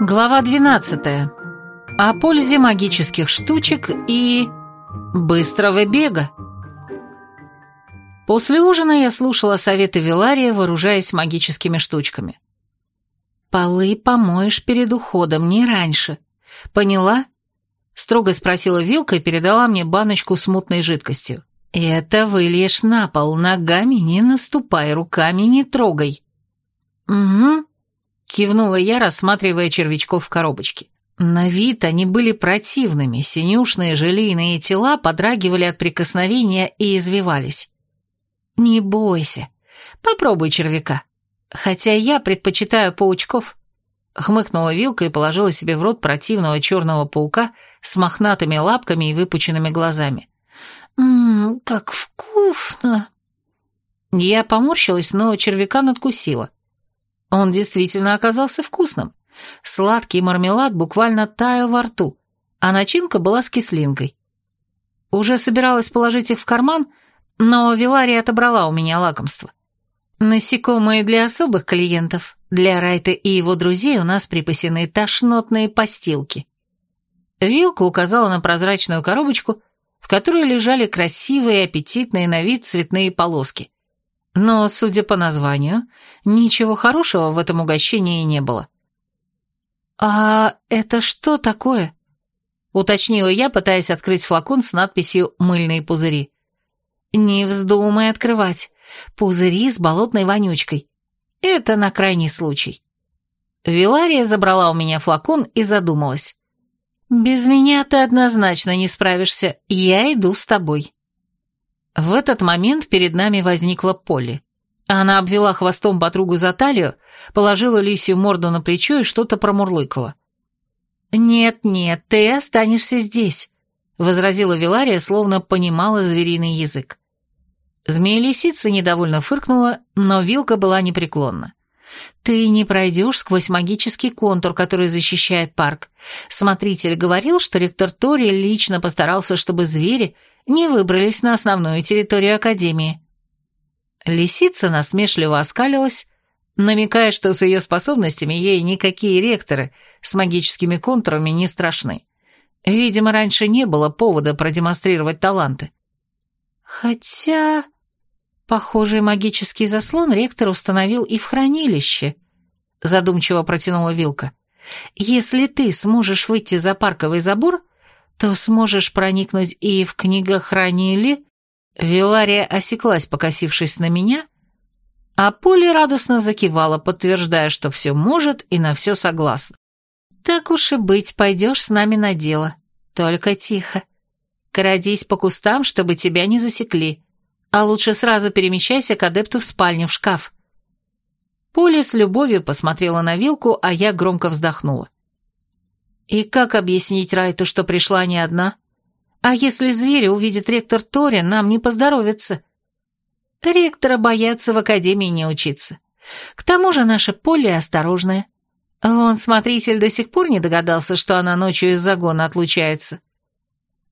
Глава 12. О пользе магических штучек и... быстрого бега. После ужина я слушала советы Вилария, вооружаясь магическими штучками. «Полы помоешь перед уходом, не раньше. Поняла?» Строго спросила Вилка и передала мне баночку с мутной жидкостью. «Это выльешь на пол, ногами не наступай, руками не трогай». «Угу», Кивнула я, рассматривая червячков в коробочке. На вид они были противными, синюшные желейные тела подрагивали от прикосновения и извивались. «Не бойся. Попробуй червяка. Хотя я предпочитаю паучков». Хмыкнула вилка и положила себе в рот противного черного паука с мохнатыми лапками и выпученными глазами. «Ммм, как вкусно!» Я поморщилась, но червяка надкусила. Он действительно оказался вкусным. Сладкий мармелад буквально таял во рту, а начинка была с кислинкой. Уже собиралась положить их в карман, но Вилария отобрала у меня лакомство. Насекомые для особых клиентов, для Райта и его друзей у нас припасены тошнотные постилки. Вилка указала на прозрачную коробочку, в которой лежали красивые аппетитные на вид цветные полоски. Но, судя по названию, ничего хорошего в этом угощении не было. «А это что такое?» — уточнила я, пытаясь открыть флакон с надписью «Мыльные пузыри». «Не вздумай открывать. Пузыри с болотной вонючкой. Это на крайний случай». Вилария забрала у меня флакон и задумалась. «Без меня ты однозначно не справишься. Я иду с тобой». В этот момент перед нами возникла Полли. Она обвела хвостом подругу за талию, положила лисью морду на плечо и что-то промурлыкала. «Нет-нет, ты останешься здесь», — возразила Вилария, словно понимала звериный язык. Змея-лисица недовольно фыркнула, но вилка была непреклонна. «Ты не пройдешь сквозь магический контур, который защищает парк. Смотритель говорил, что ректор Тори лично постарался, чтобы звери не выбрались на основную территорию Академии. Лисица насмешливо оскалилась, намекая, что с ее способностями ей никакие ректоры с магическими контурами не страшны. Видимо, раньше не было повода продемонстрировать таланты. Хотя... Похожий магический заслон ректор установил и в хранилище, задумчиво протянула Вилка. Если ты сможешь выйти за парковый забор, то сможешь проникнуть и в книгохранили...» Вилария осеклась, покосившись на меня, а Поли радостно закивала, подтверждая, что все может и на все согласна. «Так уж и быть, пойдешь с нами на дело. Только тихо. Крадись по кустам, чтобы тебя не засекли. А лучше сразу перемещайся к адепту в спальню, в шкаф». Поли с любовью посмотрела на вилку, а я громко вздохнула. И как объяснить Райту, что пришла не одна? А если зверя увидит ректор Тори, нам не поздоровится. Ректора боятся в академии не учиться. К тому же наша Полли осторожная. Вон смотритель до сих пор не догадался, что она ночью из загона отлучается.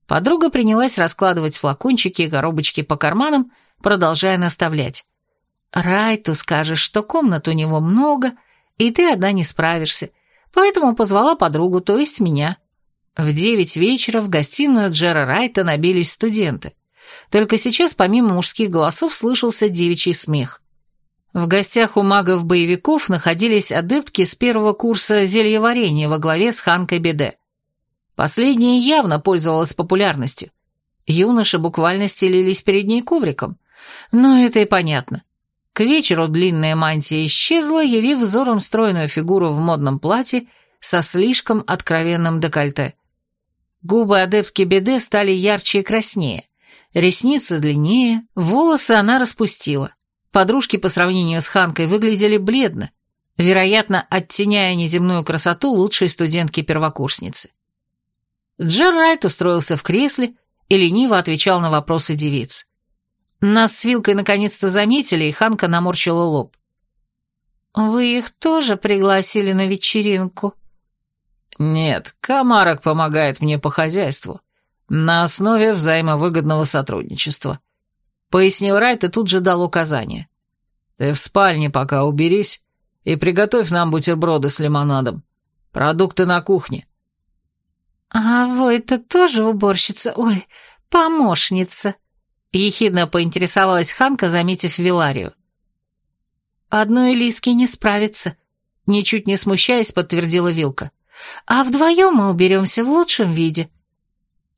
Подруга принялась раскладывать флакончики и коробочки по карманам, продолжая наставлять. «Райту скажешь, что комнат у него много, и ты одна не справишься, поэтому позвала подругу, то есть меня. В девять вечера в гостиную Джера Райта набились студенты. Только сейчас помимо мужских голосов слышался девичий смех. В гостях у магов-боевиков находились адептки с первого курса зельеварения во главе с Ханкой Беде. Последняя явно пользовалась популярностью. Юноши буквально стелились перед ней ковриком. Но это и понятно. К вечеру длинная мантия исчезла, явив взором стройную фигуру в модном платье со слишком откровенным декольте. Губы адептки Беде стали ярче и краснее, ресницы длиннее, волосы она распустила. Подружки по сравнению с Ханкой выглядели бледно, вероятно, оттеняя неземную красоту лучшей студентки-первокурсницы. Джер Райт устроился в кресле и лениво отвечал на вопросы девиц. Нас с Вилкой наконец-то заметили, и Ханка наморщила лоб. «Вы их тоже пригласили на вечеринку?» «Нет, Камарок помогает мне по хозяйству, на основе взаимовыгодного сотрудничества», — пояснил Райт и тут же дал указание. «Ты в спальне пока уберись и приготовь нам бутерброды с лимонадом. Продукты на кухне». «А вы это тоже уборщица? Ой, помощница?» Ехидно поинтересовалась Ханка, заметив Виларию. «Одной Лиски не справится», — ничуть не смущаясь, подтвердила Вилка. «А вдвоем мы уберемся в лучшем виде».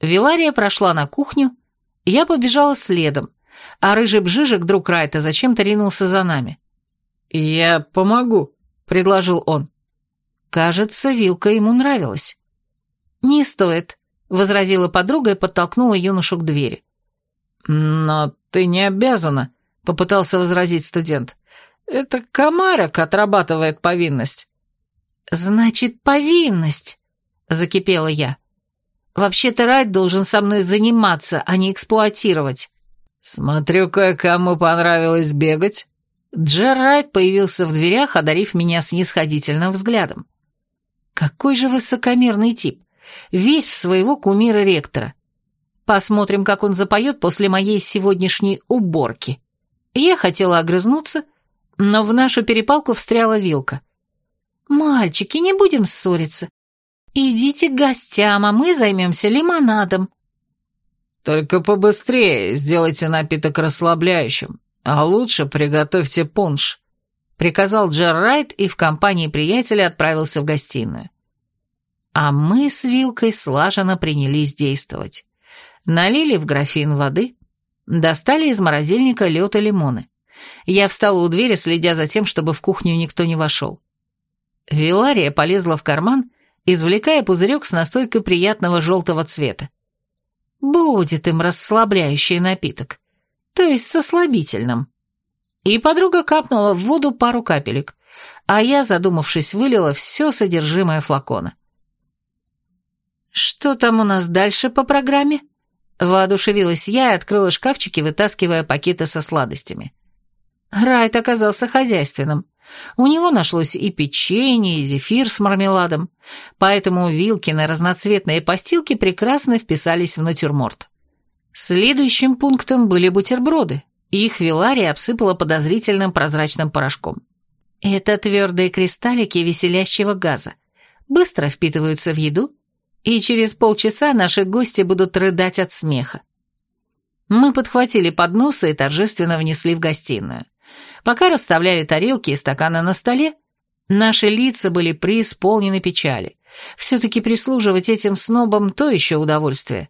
Вилария прошла на кухню, я побежала следом, а рыжий бжижик, друг Райта, зачем-то ринулся за нами. «Я помогу», — предложил он. Кажется, Вилка ему нравилась. «Не стоит», — возразила подруга и подтолкнула юношу к двери. «Но ты не обязана», — попытался возразить студент. «Это комарок отрабатывает повинность». «Значит, повинность», — закипела я. «Вообще-то Райт должен со мной заниматься, а не эксплуатировать». «Смотрю-ка, кому понравилось бегать». Джер Райт появился в дверях, одарив меня снисходительным взглядом. Какой же высокомерный тип, весь в своего кумира ректора. Посмотрим, как он запоет после моей сегодняшней уборки. Я хотела огрызнуться, но в нашу перепалку встряла вилка. «Мальчики, не будем ссориться. Идите к гостям, а мы займемся лимонадом». «Только побыстрее сделайте напиток расслабляющим, а лучше приготовьте пунш», — приказал Джер Райт и в компании приятеля отправился в гостиную. А мы с Вилкой слаженно принялись действовать налили в графин воды, достали из морозильника лед и лимоны. Я встала у двери, следя за тем, чтобы в кухню никто не вошел. Вилария полезла в карман, извлекая пузырек с настойкой приятного желтого цвета. Будет им расслабляющий напиток, то есть со слабительным. И подруга капнула в воду пару капелек, а я, задумавшись, вылила все содержимое флакона. «Что там у нас дальше по программе?» Воодушевилась я и открыла шкафчики, вытаскивая пакеты со сладостями. Райт оказался хозяйственным. У него нашлось и печенье, и зефир с мармеладом, поэтому вилки на разноцветные постилки прекрасно вписались в натюрморт. Следующим пунктом были бутерброды. Их Вилария обсыпала подозрительным прозрачным порошком. Это твердые кристаллики веселящего газа. Быстро впитываются в еду и через полчаса наши гости будут рыдать от смеха. Мы подхватили подносы и торжественно внесли в гостиную. Пока расставляли тарелки и стаканы на столе, наши лица были преисполнены печали. Все-таки прислуживать этим снобам то еще удовольствие.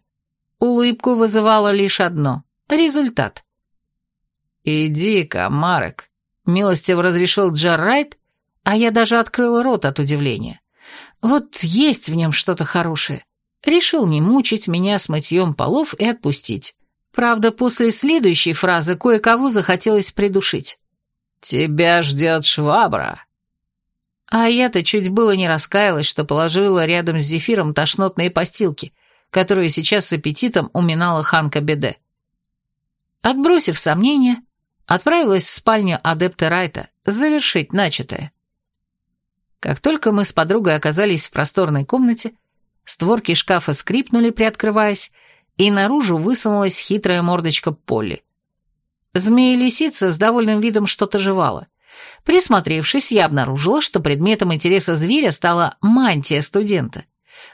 Улыбку вызывало лишь одно — результат. «Иди-ка, Марек», — милостиво разрешил Джар Райт, а я даже открыла рот от удивления. Вот есть в нем что-то хорошее. Решил не мучить меня с мытьем полов и отпустить. Правда, после следующей фразы кое-кого захотелось придушить. «Тебя ждет швабра». А я-то чуть было не раскаялась, что положила рядом с зефиром тошнотные постилки, которые сейчас с аппетитом уминала Ханка Беде. Отбросив сомнения, отправилась в спальню адепта Райта завершить начатое. Как только мы с подругой оказались в просторной комнате, створки шкафа скрипнули, приоткрываясь, и наружу высунулась хитрая мордочка Полли. Змея-лисица с довольным видом что-то жевала. Присмотревшись, я обнаружила, что предметом интереса зверя стала мантия студента.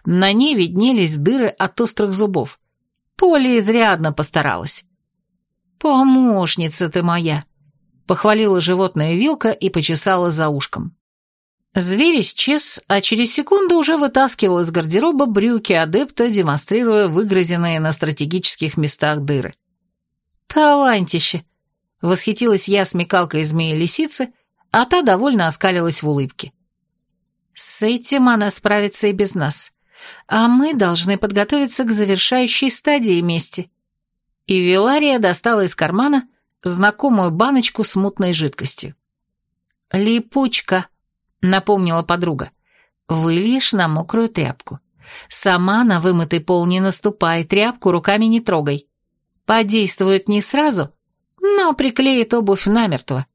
На ней виднелись дыры от острых зубов. Полли изрядно постаралась. «Помощница ты моя!» — похвалила животное вилка и почесала за ушком. Зверь исчез, а через секунду уже вытаскивал из гардероба брюки адепта, демонстрируя выгрызенные на стратегических местах дыры. «Талантище!» — восхитилась я смекалкой змеи-лисицы, а та довольно оскалилась в улыбке. «С этим она справится и без нас, а мы должны подготовиться к завершающей стадии мести». И Вилария достала из кармана знакомую баночку с мутной жидкостью. «Липучка», напомнила подруга. «Выльешь на мокрую тряпку. Сама на вымытый пол не наступай, тряпку руками не трогай. Подействует не сразу, но приклеит обувь намертво».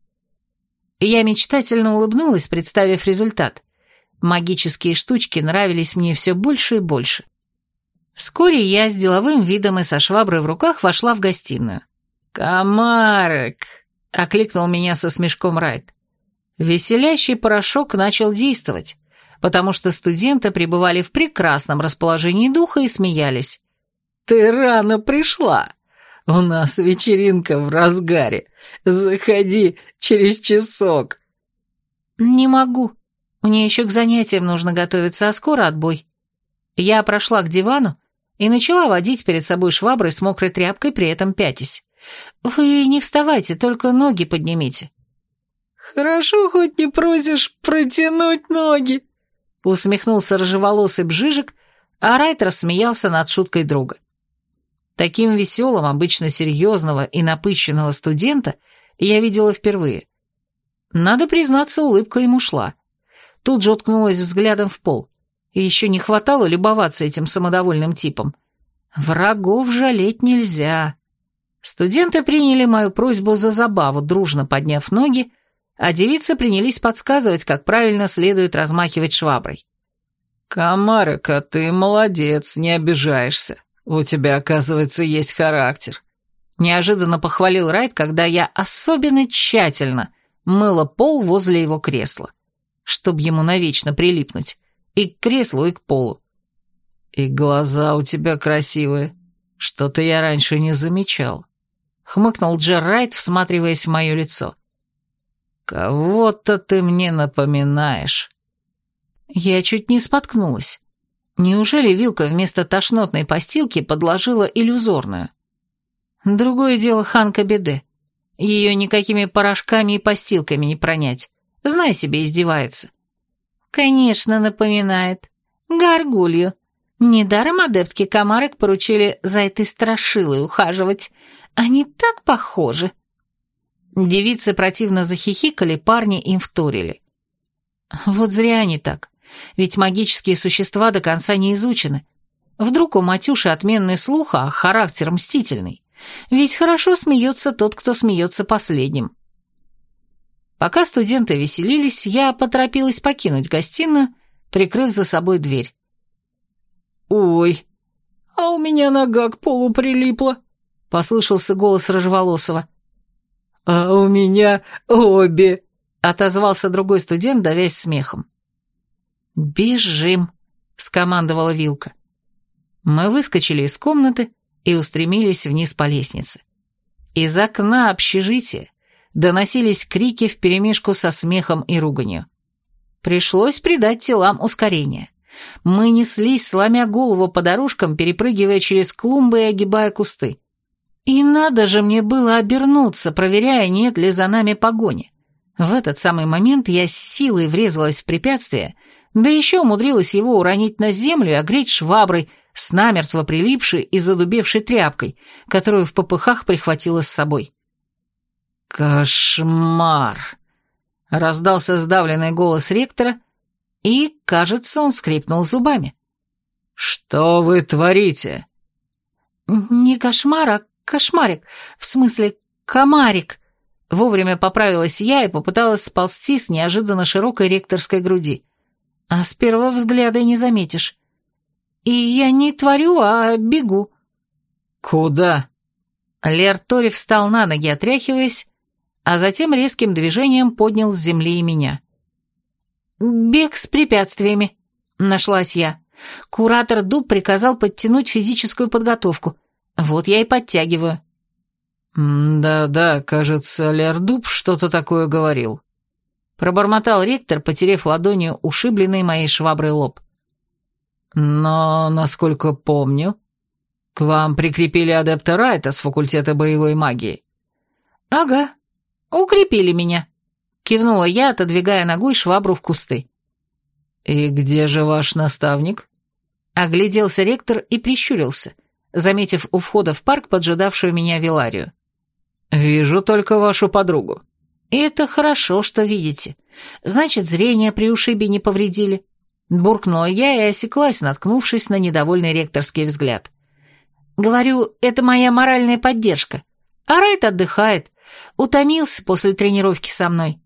Я мечтательно улыбнулась, представив результат. Магические штучки нравились мне все больше и больше. Вскоре я с деловым видом и со шваброй в руках вошла в гостиную. «Комарик!» — окликнул меня со смешком Райт. Веселящий порошок начал действовать. потому что студенты пребывали в прекрасном расположении духа и смеялись. «Ты рано пришла. У нас вечеринка в разгаре. Заходи через часок». «Не могу. Мне еще к занятиям нужно готовиться, а скоро отбой». Я прошла к дивану и начала водить перед собой шваброй с мокрой тряпкой, при этом пятясь. «Вы не вставайте, только ноги поднимите». «Хорошо, хоть не просишь протянуть ноги», — усмехнулся рыжеволосый бжижик, а Райт рассмеялся над шуткой друга. Таким веселым, обычно серьезного и напыщенного студента я видела впервые. Надо признаться, улыбка ему шла. Тут же уткнулась взглядом в пол. И еще не хватало любоваться этим самодовольным типом. Врагов жалеть нельзя. Студенты приняли мою просьбу за забаву, дружно подняв ноги, а девицы принялись подсказывать, как правильно следует размахивать шваброй. «Комарика, ты молодец, не обижаешься. У тебя, оказывается, есть характер». Неожиданно похвалил Райт, когда я особенно тщательно мыла пол возле его кресла, чтобы ему навечно прилипнуть, и к креслу, и к полу. «И глаза у тебя красивые. Что-то я раньше не замечал», — хмыкнул Джер Райт, всматриваясь в мое лицо. «Кого-то ты мне напоминаешь». Я чуть не споткнулась. Неужели вилка вместо тошнотной постилки подложила иллюзорную? Другое дело Ханка Беде. Ее никакими порошками и постилками не пронять. Знай себе, издевается. Конечно, напоминает. Горгулью. Недаром адептки комарок поручили за этой страшилой ухаживать. Они так похожи. Девицы противно захихикали, парни им вторили. Вот зря они так, ведь магические существа до конца не изучены. Вдруг у Матюши отменный слух, а характер мстительный. Ведь хорошо смеется тот, кто смеется последним. Пока студенты веселились, я поторопилась покинуть гостиную, прикрыв за собой дверь. «Ой, а у меня нога к полу прилипла», — послышался голос Рыжеволосова. «А у меня обе!» — отозвался другой студент, давясь смехом. «Бежим!» — скомандовала Вилка. Мы выскочили из комнаты и устремились вниз по лестнице. Из окна общежития доносились крики вперемешку со смехом и руганью. Пришлось придать телам ускорение. Мы неслись, сломя голову по дорожкам, перепрыгивая через клумбы и огибая кусты. И надо же мне было обернуться, проверяя, нет ли за нами погони. В этот самый момент я с силой врезалась в препятствие, да еще умудрилась его уронить на землю и огреть шваброй, с намертво прилипшей и задубевшей тряпкой, которую в попыхах прихватила с собой. «Кошмар!» — раздался сдавленный голос ректора, и, кажется, он скрипнул зубами. «Что вы творите?» «Не кошмар, а Кошмарик, в смысле, комарик. Вовремя поправилась я и попыталась сползти с неожиданно широкой ректорской груди. А с первого взгляда и не заметишь. И я не творю, а бегу. Куда? Лер Тори встал на ноги, отряхиваясь, а затем резким движением поднял с земли и меня. «Бег с препятствиями», — нашлась я. Куратор Дуб приказал подтянуть физическую подготовку — вот я и подтягиваю. «Да-да, кажется, Лердуб что-то такое говорил», — пробормотал ректор, потеряв ладонью ушибленный моей шваброй лоб. «Но, насколько помню, к вам прикрепили адепта Райта с факультета боевой магии». «Ага, укрепили меня», — кивнула я, отодвигая ногой швабру в кусты. «И где же ваш наставник?» Огляделся ректор и прищурился — заметив у входа в парк поджидавшую меня Виларию. «Вижу только вашу подругу». «Это хорошо, что видите. Значит, зрение при ушибе не повредили». Буркнула я и осеклась, наткнувшись на недовольный ректорский взгляд. «Говорю, это моя моральная поддержка. А Райт отдыхает. Утомился после тренировки со мной».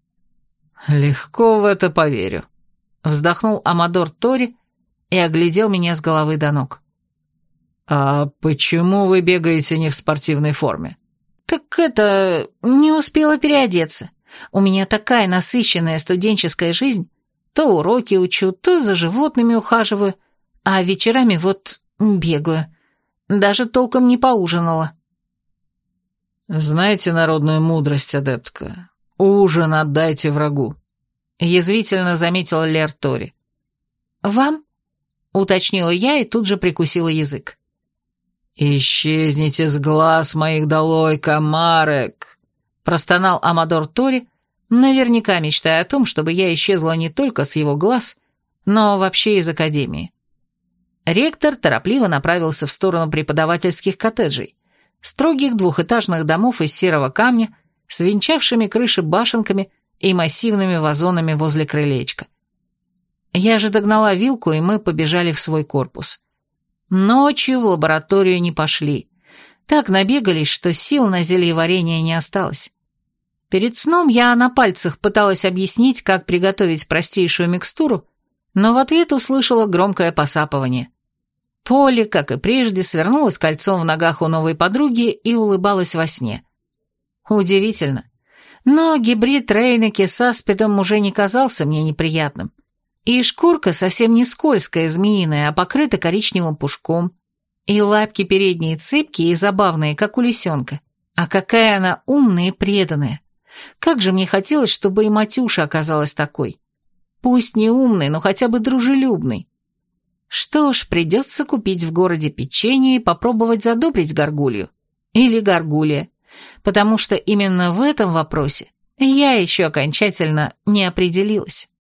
«Легко в это поверю», — вздохнул Амадор Тори и оглядел меня с головы до ног. «А почему вы бегаете не в спортивной форме?» «Так это... не успела переодеться. У меня такая насыщенная студенческая жизнь. То уроки учу, то за животными ухаживаю, а вечерами вот бегаю. Даже толком не поужинала. Знаете народную мудрость, адептка? Ужин отдайте врагу. Язвительно заметила Лер Тори. Вам? Уточнила я и тут же прикусила язык. «Исчезните с глаз моих долой, комарек!» Простонал Амадор Тори, наверняка мечтая о том, чтобы я исчезла не только с его глаз, но вообще из академии. Ректор торопливо направился в сторону преподавательских коттеджей, строгих двухэтажных домов из серого камня с венчавшими крыши башенками и массивными вазонами возле крылечка. Я же догнала вилку, и мы побежали в свой корпус. Ночью в лабораторию не пошли. Так набегались, что сил на зелье варенья не осталось. Перед сном я на пальцах пыталась объяснить, как приготовить простейшую микстуру, но в ответ услышала громкое посапывание. Поле, как и прежде, свернулась кольцом в ногах у новой подруги и улыбалась во сне. Удивительно. Но гибрид Рейнеки с аспидом уже не казался мне неприятным. И шкурка совсем не скользкая, змеиная, а покрыта коричневым пушком. И лапки передние цепкие и забавные, как у лисенка. А какая она умная и преданная. Как же мне хотелось, чтобы и Матюша оказалась такой. Пусть не умной, но хотя бы дружелюбной. Что ж, придется купить в городе печенье и попробовать задобрить горгулью. Или горгулья. Потому что именно в этом вопросе я еще окончательно не определилась.